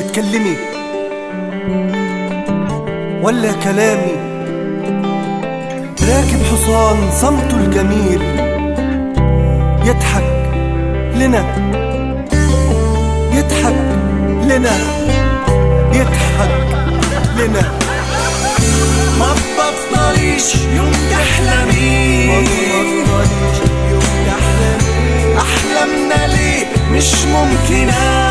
بتكلمي ولا كلامي؟ راكب حصان صمته الجميل يضحك لنا يضحك لنا يضحك لنا. ما تبطليش يوم تحلمي أحلامنا ليه مش ممكنة.